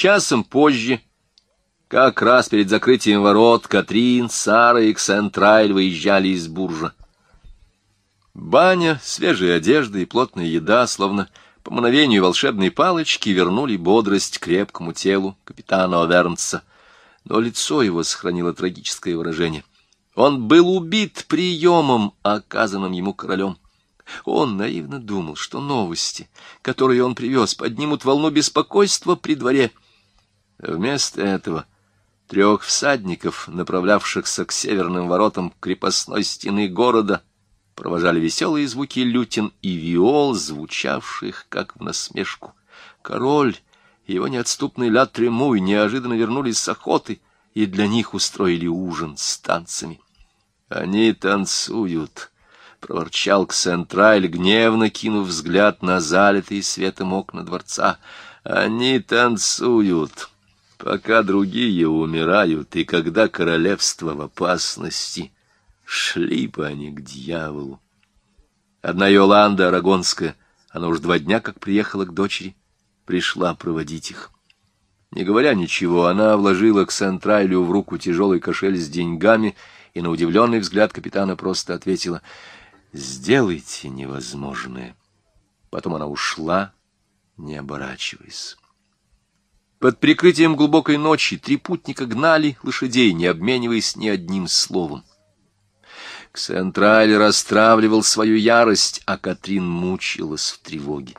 Часом позже, как раз перед закрытием ворот, Катрин, Сара и Ксентрайль выезжали из Буржа. Баня, свежая одежда и плотная еда, словно по мановению волшебной палочки, вернули бодрость крепкому телу капитана Овернца. Но лицо его сохранило трагическое выражение. Он был убит приемом, оказанным ему королем. Он наивно думал, что новости, которые он привез, поднимут волну беспокойства при дворе. Вместо этого трех всадников, направлявшихся к северным воротам крепостной стены города, провожали веселые звуки лютин и виол, звучавших как в насмешку. Король и его неотступный ля Тремуй неожиданно вернулись с охоты и для них устроили ужин с танцами. «Они танцуют», — проворчал Ксентраль, гневно кинув взгляд на залитые светом окна дворца. «Они танцуют, пока другие умирают, и когда королевство в опасности». Шли бы они к дьяволу. Одна Йоланда Арагонская, она уж два дня как приехала к дочери, пришла проводить их. Не говоря ничего, она вложила к Сентрайлю в руку тяжелый кошель с деньгами и на удивленный взгляд капитана просто ответила «Сделайте невозможное». Потом она ушла, не оборачиваясь. Под прикрытием глубокой ночи три путника гнали лошадей, не обмениваясь ни одним словом. Ксентраль расстравливал свою ярость, а Катрин мучилась в тревоге.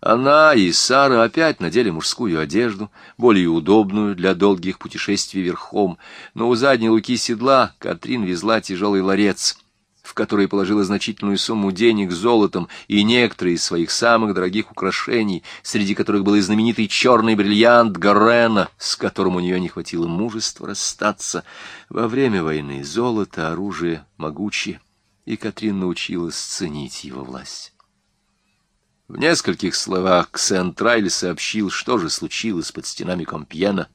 Она и Сара опять надели мужскую одежду, более удобную для долгих путешествий верхом, но у задней луки седла Катрин везла тяжелый ларец — в который положила значительную сумму денег золотом и некоторые из своих самых дорогих украшений, среди которых был и знаменитый черный бриллиант Гарена, с которым у нее не хватило мужества расстаться. Во время войны золото — оружие могучее, и Катрин научилась ценить его власть. В нескольких словах Ксентрайль сообщил, что же случилось под стенами Компьена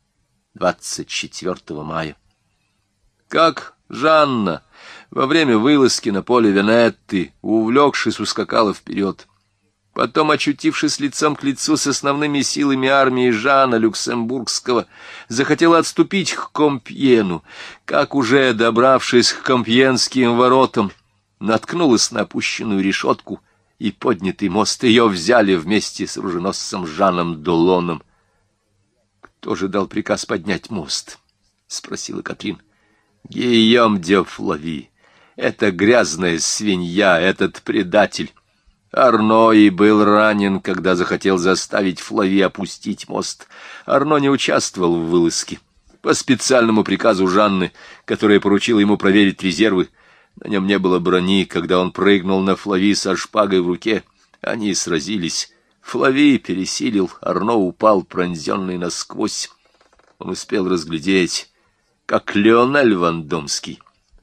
24 мая. Как Жанна во время вылазки на поле Венетты, увлекшись, ускакала вперед. Потом, очутившись лицом к лицу с основными силами армии Жана Люксембургского, захотела отступить к Компьену. Как уже добравшись к Компьенским воротам, наткнулась на опущенную решетку, и поднятый мост ее взяли вместе с оруженосцем Жаном Долоном. «Кто же дал приказ поднять мост?» — спросила Катрин. «Гийом де Флави». Это грязная свинья, этот предатель. Арно и был ранен, когда захотел заставить Флави опустить мост. Арно не участвовал в вылазке. По специальному приказу Жанны, которая поручила ему проверить резервы, на нем не было брони, когда он прыгнул на Флави со шпагой в руке. Они сразились. Флави пересилил, Арно упал, пронзенный насквозь. Он успел разглядеть, как Леонель Вандомский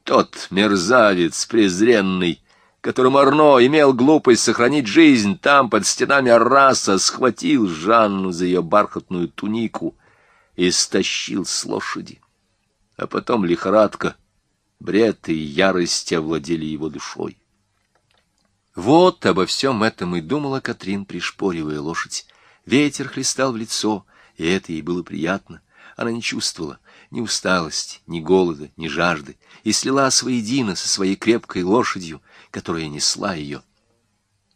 тот мерзавец презренный, которому Арно имел глупость сохранить жизнь там, под стенами Арраса, схватил Жанну за ее бархатную тунику и стащил с лошади. А потом лихорадка, бред и ярость овладели его душой. Вот обо всем этом и думала Катрин, пришпоривая лошадь. Ветер хлестал в лицо, и это ей было приятно. Она не чувствовала ни усталости, ни голода, ни жажды, и слилась воедино со своей крепкой лошадью, которая несла ее.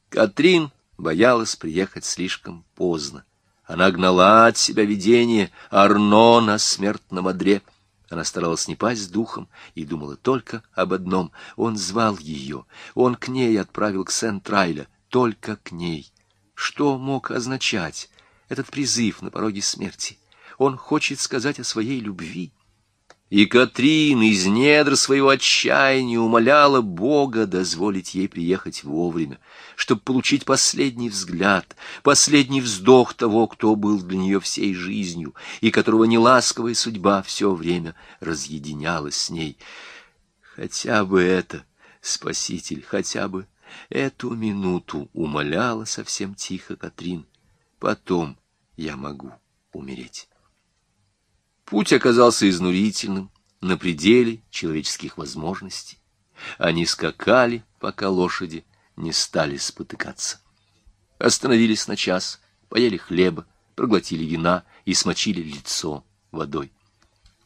Катрин боялась приехать слишком поздно. Она гнала от себя видение Арно на смертном одре. Она старалась не пасть духом и думала только об одном. Он звал ее, он к ней отправил к Сент-Трайля, только к ней. Что мог означать этот призыв на пороге смерти? Он хочет сказать о своей любви. И Катрин из недр своего отчаяния умоляла Бога дозволить ей приехать вовремя, чтобы получить последний взгляд, последний вздох того, кто был для нее всей жизнью, и которого неласковая судьба все время разъединяла с ней. Хотя бы это, Спаситель, хотя бы эту минуту умоляла совсем тихо Катрин. Потом я могу умереть. Путь оказался изнурительным, на пределе человеческих возможностей. Они скакали, пока лошади не стали спотыкаться. Остановились на час, поели хлеба, проглотили вина и смочили лицо водой.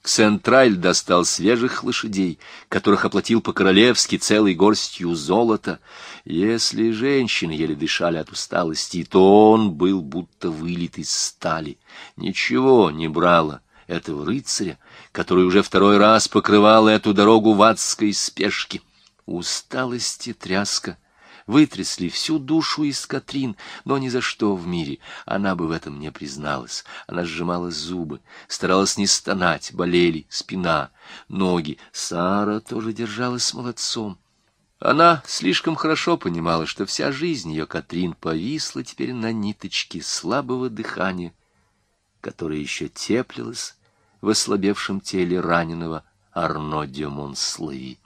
Ксентраль достал свежих лошадей, которых оплатил по-королевски целой горстью золота. Если женщины еле дышали от усталости, то он был будто вылит из стали. Ничего не брало этого рыцаря, который уже второй раз покрывал эту дорогу в адской спешке. Усталость и тряска вытрясли всю душу из Катрин, но ни за что в мире она бы в этом не призналась. Она сжимала зубы, старалась не стонать, болели спина, ноги. Сара тоже держалась молодцом. Она слишком хорошо понимала, что вся жизнь ее Катрин повисла теперь на ниточке слабого дыхания, которое еще теплилось в ослабевшем теле раненого Арно де Монслави.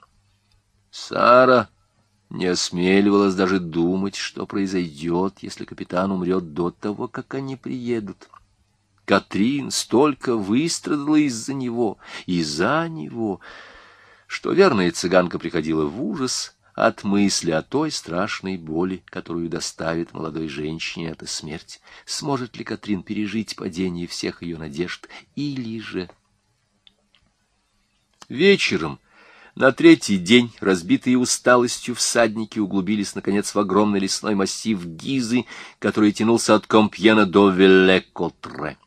Сара не осмеливалась даже думать, что произойдет, если капитан умрет до того, как они приедут. Катрин столько выстрадала из-за него и за него, что верная цыганка приходила в ужас от мысли о той страшной боли, которую доставит молодой женщине эта смерть. Сможет ли Катрин пережить падение всех ее надежд, или же... Вечером на третий день, разбитые усталостью, всадники углубились, наконец, в огромный лесной массив Гизы, который тянулся от Компьена до Велекотре.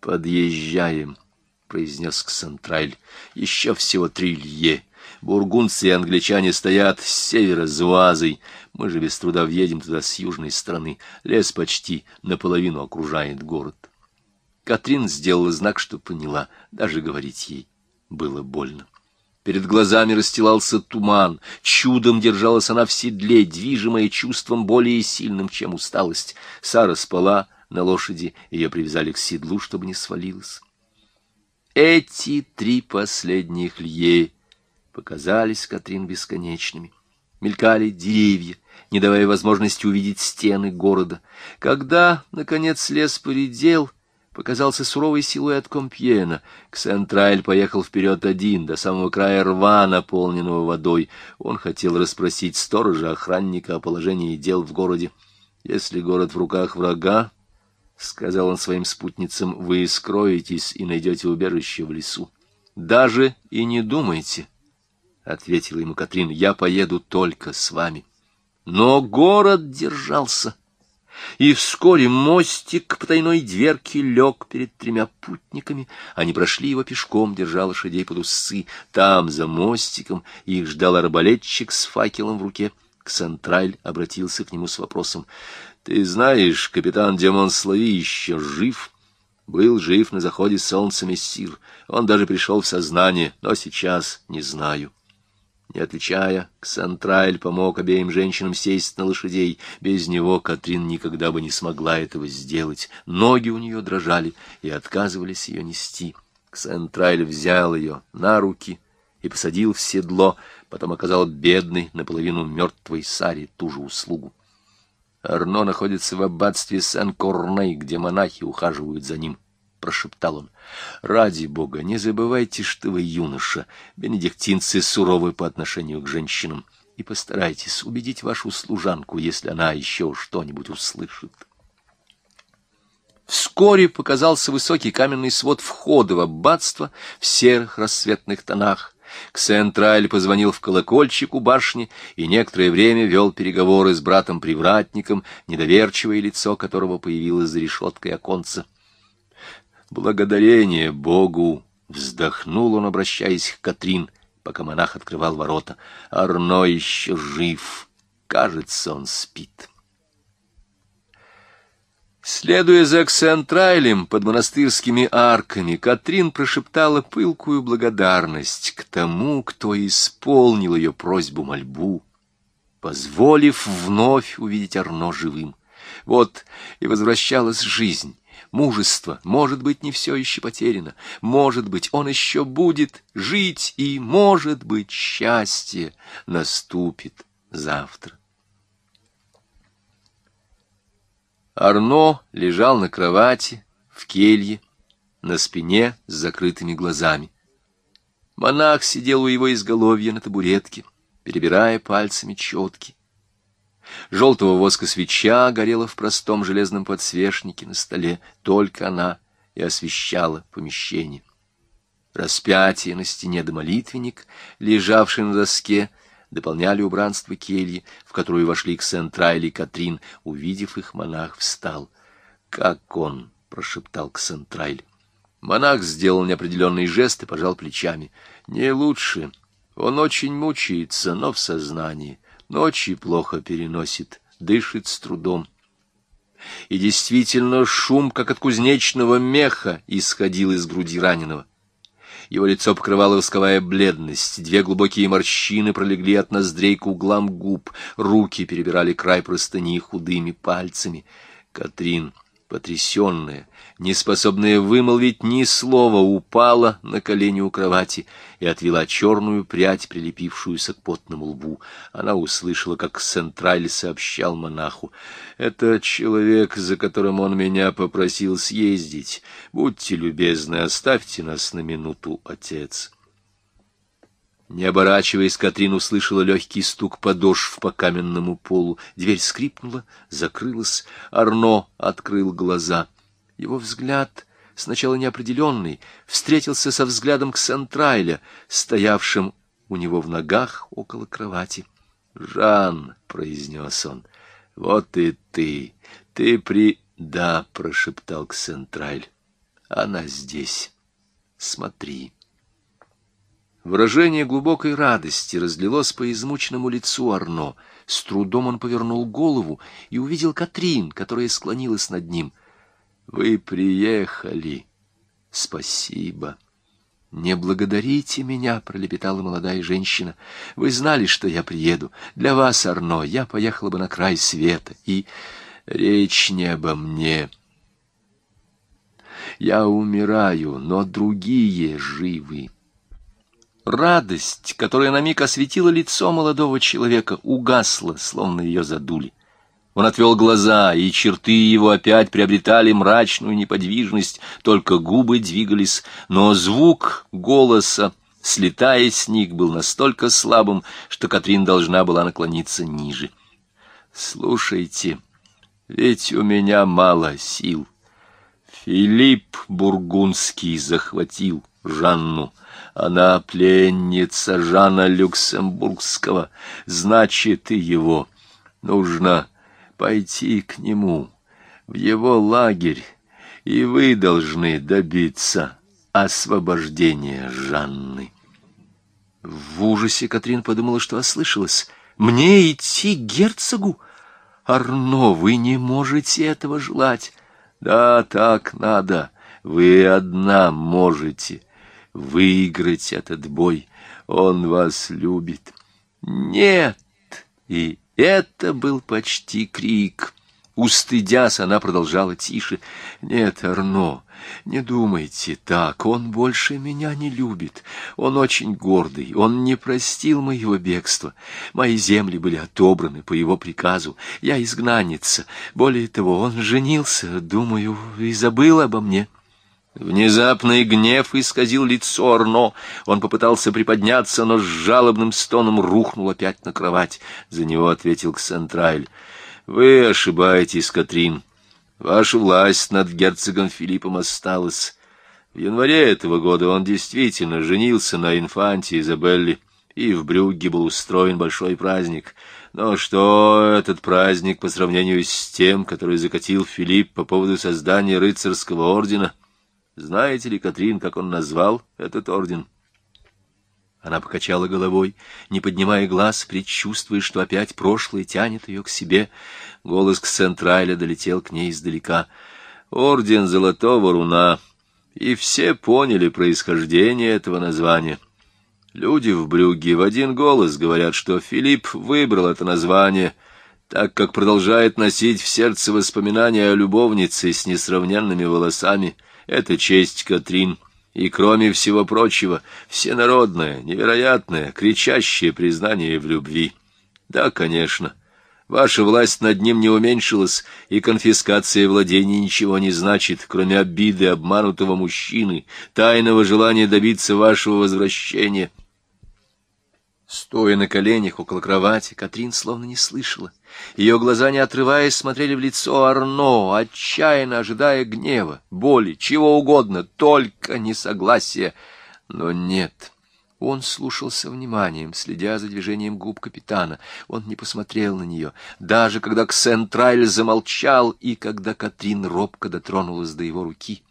«Подъезжаем», — произнес Ксантрайль. «Еще всего три лье. Бургунцы и англичане стоят с севера, с Вазой. Мы же без труда въедем туда с южной стороны. Лес почти наполовину окружает город». Катрин сделала знак, что поняла. Даже говорить ей было больно. Перед глазами расстилался туман. Чудом держалась она в седле, движимая чувством более сильным, чем усталость. Сара спала на лошади, ее привязали к седлу, чтобы не свалилась. Эти три последних лье показались Катрин бесконечными. Мелькали деревья, не давая возможности увидеть стены города. Когда, наконец, лес поредел, показался суровый силуэт Компьена. Ксентраль поехал вперед один, до самого края рва, наполненного водой. Он хотел расспросить сторожа-охранника о положении дел в городе. «Если город в руках врага, — сказал он своим спутницам, — вы скроетесь и найдете убежище в лесу. «Даже и не думайте», — ответила ему Катрин, — «я поеду только с вами». Но город держался и вскоре мостик к потайной дверке лег перед тремя путниками. Они прошли его пешком, держа лошадей под усы. Там, за мостиком, их ждал арбалетчик с факелом в руке. Ксантраль обратился к нему с вопросом. — Ты знаешь, капитан Демон Слави еще жив? Был жив на заходе солнца Мессир. Он даже пришел в сознание, но сейчас не знаю. — не отвечая, Ксантрайль помог обеим женщинам сесть на лошадей. Без него Катрин никогда бы не смогла этого сделать. Ноги у нее дрожали и отказывались ее нести. Ксантрайль взял ее на руки и посадил в седло, потом оказал бедной, наполовину мертвой Саре ту же услугу. Арно находится в аббатстве Сен-Корней, где монахи ухаживают за ним прошептал он. «Ради бога, не забывайте, что вы юноша. Бенедиктинцы суровы по отношению к женщинам. И постарайтесь убедить вашу служанку, если она еще что-нибудь услышит». Вскоре показался высокий каменный свод входа в аббатство в серых рассветных тонах. Ксентраль позвонил в колокольчик у башни и некоторое время вел переговоры с братом-привратником, недоверчивое лицо которого появилось за решеткой оконца. Благодарение Богу! Вздохнул он, обращаясь к Катрин, пока монах открывал ворота. Арно еще жив. Кажется, он спит. Следуя за Ксентрайлем под монастырскими арками, Катрин прошептала пылкую благодарность к тому, кто исполнил ее просьбу-мольбу, позволив вновь увидеть Арно живым. Вот и возвращалась жизнь, мужество. Может быть, не все еще потеряно. Может быть, он еще будет жить, и, может быть, счастье наступит завтра. Арно лежал на кровати, в келье, на спине с закрытыми глазами. Монах сидел у его изголовья на табуретке, перебирая пальцами четки. Желтого воска свеча горела в простом железном подсвечнике на столе. Только она и освещала помещение. Распятие на стене да молитвенник, лежавший на доске, дополняли убранство кельи, в которую вошли Ксентрайль и Катрин. Увидев их, монах встал. «Как он!» — прошептал Ксентрайль. Монах сделал неопределенный жест и пожал плечами. «Не лучше. Он очень мучается, но в сознании. Ночи плохо переносит, дышит с трудом. И действительно шум, как от кузнечного меха, исходил из груди раненого. Его лицо покрывала восковая бледность, две глубокие морщины пролегли от ноздрей к углам губ, руки перебирали край простыни худыми пальцами. Катрин потрясенная, неспособная вымолвить ни слова, упала на колени у кровати и отвела черную прядь, прилепившуюся к потному лбу. Она услышала, как Сентраль сообщал монаху. «Это человек, за которым он меня попросил съездить. Будьте любезны, оставьте нас на минуту, отец». Не оборачиваясь, Катрин услышала легкий стук подошв по каменному полу. Дверь скрипнула, закрылась. Арно открыл глаза. Его взгляд, сначала неопределенный, встретился со взглядом Ксентрайля, стоявшим у него в ногах около кровати. «Жан», — произнес он, — «вот и ты, ты при...» «Да», — прошептал Ксентрайль, — «она здесь. Смотри». Выражение глубокой радости разлилось по измученному лицу Арно. С трудом он повернул голову и увидел Катрин, которая склонилась над ним. «Вы приехали. Спасибо». «Не благодарите меня», — пролепетала молодая женщина. «Вы знали, что я приеду. Для вас, Арно, я поехала бы на край света. И речь не обо мне. Я умираю, но другие живы». Радость, которая на миг осветила лицо молодого человека, угасла, словно ее задули. Он отвел глаза, и черты его опять приобретали мрачную неподвижность, только губы двигались, но звук голоса, слетая с них, был настолько слабым, что Катрин должна была наклониться ниже. «Слушайте, ведь у меня мало сил. Филипп Бургундский захватил Жанну». Она пленница Жана Люксембургского, значит, и его. Нужно пойти к нему, в его лагерь, и вы должны добиться освобождения Жанны. В ужасе Катрин подумала, что ослышалась. «Мне идти к герцогу? Арно, вы не можете этого желать». «Да, так надо. Вы одна можете выиграть этот бой. Он вас любит. Нет! И это был почти крик. Устыдясь, она продолжала тише. «Нет, Арно, не думайте так. Он больше меня не любит. Он очень гордый. Он не простил моего бегства. Мои земли были отобраны по его приказу. Я изгнанница. Более того, он женился, думаю, и забыл обо мне». Внезапный гнев исказил лицо Арно. Он попытался приподняться, но с жалобным стоном рухнул опять на кровать. За него ответил Ксентрайль. «Вы ошибаетесь, Катрин. Ваша власть над герцогом Филиппом осталась. В январе этого года он действительно женился на инфанте Изабелле, и в Брюгге был устроен большой праздник. Но что этот праздник по сравнению с тем, который закатил Филипп по поводу создания рыцарского ордена — знаете ли, Катрин, как он назвал этот орден? Она покачала головой, не поднимая глаз, предчувствуя, что опять прошлое тянет ее к себе. Голос Ксентрайля долетел к ней издалека. «Орден Золотого Руна». И все поняли происхождение этого названия. Люди в Брюгге в один голос говорят, что Филипп выбрал это название, так как продолжает носить в сердце воспоминания о любовнице с несравненными волосами — это честь Катрин, и, кроме всего прочего, всенародное, невероятное, кричащее признание в любви. Да, конечно, ваша власть над ним не уменьшилась, и конфискация владений ничего не значит, кроме обиды обманутого мужчины, тайного желания добиться вашего возвращения». Стоя на коленях около кровати, Катрин словно не слышала. Ее глаза, не отрываясь, смотрели в лицо Арно, отчаянно ожидая гнева, боли, чего угодно, только несогласия. Но нет, он слушался вниманием, следя за движением губ капитана. Он не посмотрел на нее, даже когда Ксентрайль замолчал и когда Катрин робко дотронулась до его руки.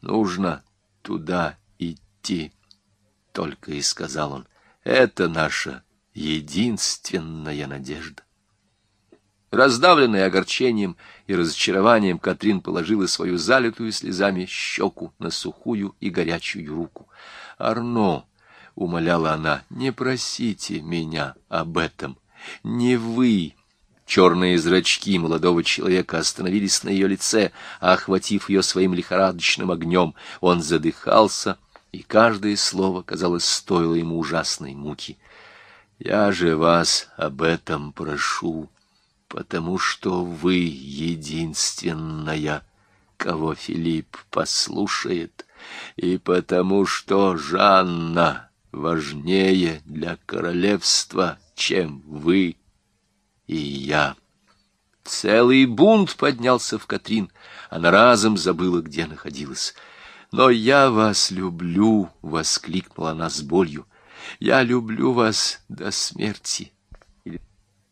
«Нужно туда идти», — только и сказал он. «Это наша единственная надежда». Раздавленная огорчением и разочарованием, Катрин положила свою залитую слезами щеку на сухую и горячую руку. «Арно», — умоляла она, — «не просите меня об этом. Не вы». Черные зрачки молодого человека остановились на ее лице, охватив ее своим лихорадочным огнем. Он задыхался, и каждое слово, казалось, стоило ему ужасной муки. «Я же вас об этом прошу, потому что вы единственная, кого Филипп послушает» и потому что Жанна важнее для королевства, чем вы и я. Целый бунт поднялся в Катрин, она разом забыла, где находилась. «Но я вас люблю!» — воскликнула она с болью. «Я люблю вас до смерти!»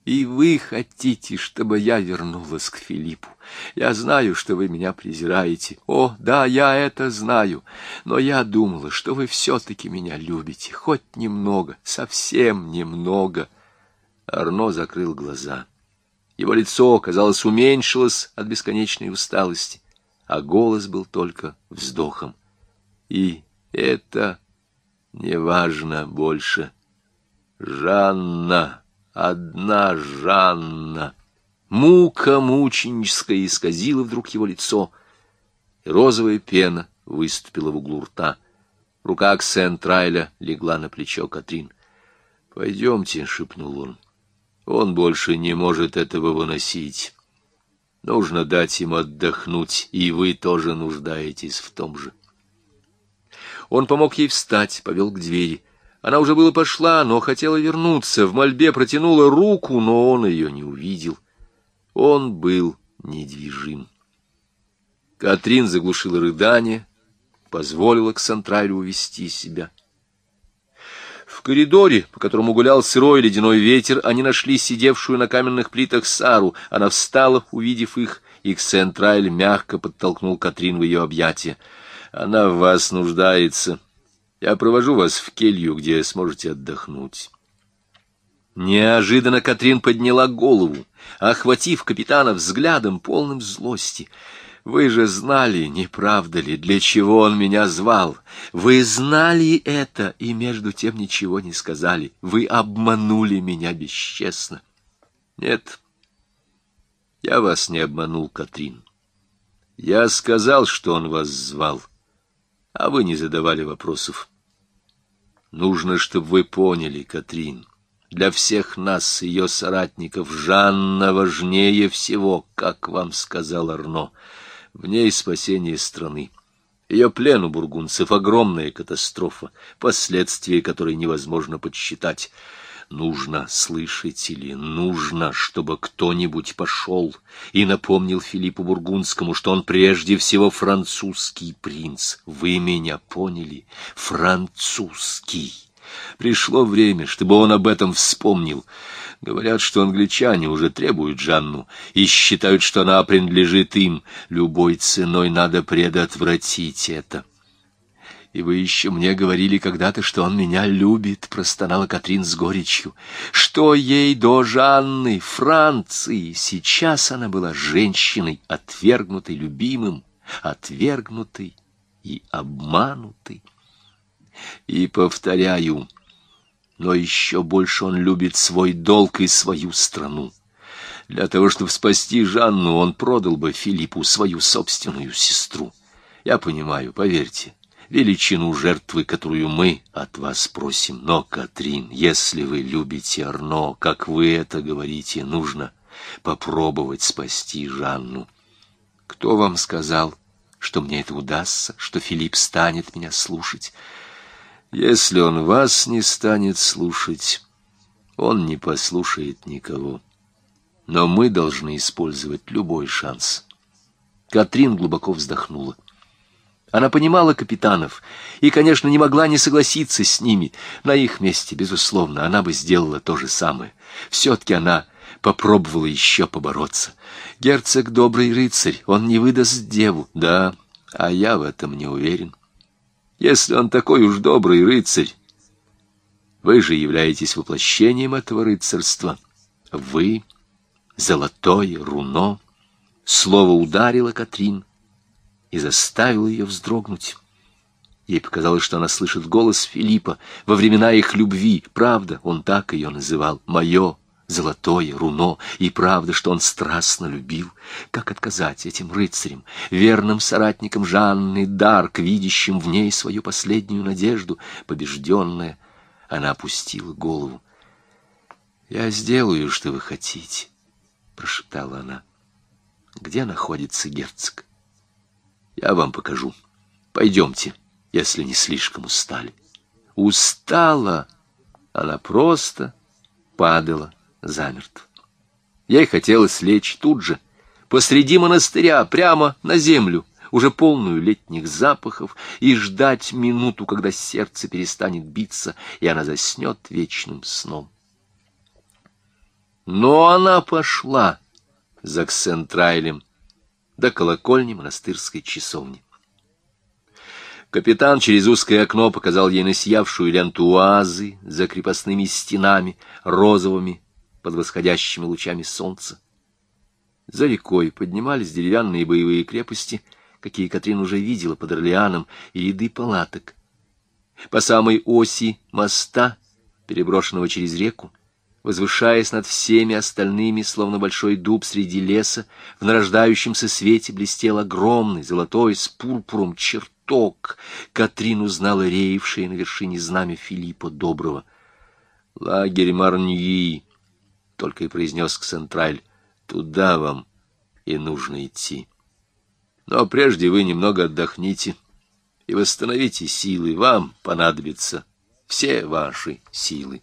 И вы хотите, чтобы я вернулась к Филиппу. Я знаю, что вы меня презираете. О, да, я это знаю. Но я думала, что вы все-таки меня любите. Хоть немного, совсем немного. Арно закрыл глаза. Его лицо, казалось, уменьшилось от бесконечной усталости, а голос был только вздохом. И это неважно больше. Жанна одна Жанна. Мука мученическая исказила вдруг его лицо, розовая пена выступила в углу рта. Рука Ксен-Трайля легла на плечо Катрин. «Пойдемте», — шепнул он. «Он больше не может этого выносить. Нужно дать ему отдохнуть, и вы тоже нуждаетесь в том же». Он помог ей встать, повел к двери. Она уже было пошла, но хотела вернуться, в мольбе протянула руку, но он ее не увидел. Он был недвижим. Катрин заглушила рыдание, позволила Ксантрайлю увести себя. В коридоре, по которому гулял сырой ледяной ветер, они нашли сидевшую на каменных плитах Сару. Она встала, увидев их, и Ксентрайль мягко подтолкнул Катрин в ее объятия. «Она в вас нуждается», я провожу вас в келью, где сможете отдохнуть. Неожиданно Катрин подняла голову, охватив капитана взглядом, полным злости. Вы же знали, не правда ли, для чего он меня звал? Вы знали это и между тем ничего не сказали. Вы обманули меня бесчестно. Нет, я вас не обманул, Катрин. Я сказал, что он вас звал, а вы не задавали вопросов. Нужно, чтобы вы поняли, Катрин, для всех нас, ее соратников, Жанна важнее всего, как вам сказал Арно. В ней спасение страны. Ее плен у бургунцев — огромная катастрофа, последствия которой невозможно подсчитать. Нужно, слышите ли, нужно, чтобы кто-нибудь пошел и напомнил Филиппу Бургундскому, что он прежде всего французский принц. Вы меня поняли? Французский. Пришло время, чтобы он об этом вспомнил. Говорят, что англичане уже требуют Жанну и считают, что она принадлежит им. Любой ценой надо предотвратить это. И вы еще мне говорили когда-то, что он меня любит, — простонала Катрин с горечью. Что ей до Жанны, Франции? Сейчас она была женщиной, отвергнутой любимым, отвергнутой и обманутой. И повторяю, но еще больше он любит свой долг и свою страну. Для того, чтобы спасти Жанну, он продал бы Филиппу свою собственную сестру. Я понимаю, поверьте, — величину жертвы, которую мы от вас просим. Но, Катрин, если вы любите Арно, как вы это говорите, нужно попробовать спасти Жанну. Кто вам сказал, что мне это удастся, что Филипп станет меня слушать? Если он вас не станет слушать, Он не послушает никого. Но мы должны использовать любой шанс. Катрин глубоко вздохнула. Она понимала капитанов и, конечно, не могла не согласиться с ними. На их месте, безусловно, она бы сделала то же самое. Все-таки она попробовала еще побороться. Герцог добрый рыцарь, он не выдаст деву. Да, а я в этом не уверен. Если он такой уж добрый рыцарь, вы же являетесь воплощением этого рыцарства. Вы — золотое руно. Слово ударило Катрин и заставило ее вздрогнуть. Ей показалось, что она слышит голос Филиппа во времена их любви. Правда, он так ее называл. «Мое золотое руно». И правда, что он страстно любил. Как отказать этим рыцарям, верным соратникам Жанны Дарк, видящим в ней свою последнюю надежду? Побежденная, она опустила голову. «Я сделаю, что вы хотите», — прошептала она. «Где находится герцог?» «Я вам покажу. Пойдемте, если не слишком устали». Устала. Она просто падала замертво. Ей хотелось лечь тут же, посреди монастыря, прямо на землю, уже полную летних запахов, и ждать минуту, когда сердце перестанет биться, и она заснет вечным сном. Но она пошла за Ксентрайлем до колокольни монастырской часовни. Капитан через узкое окно показал ей насиявшую ленту уазы за крепостными стенами, розовыми, под восходящими лучами солнца. За рекой поднимались деревянные боевые крепости, какие Катрин уже видела под Орлеаном, и ряды палаток. По самой оси моста, переброшенного через реку, возвышаясь над всеми остальными, словно большой дуб среди леса, в нарождающемся свете блестел огромный, золотой, с пурпуром чертог. Катрин узнала реевшее на вершине знамя Филиппа Доброго. «Лагерь Марньи», — только и произнес Ксентраль, — «туда вам и нужно идти. Но прежде вы немного отдохните и восстановите силы, вам понадобятся все ваши силы».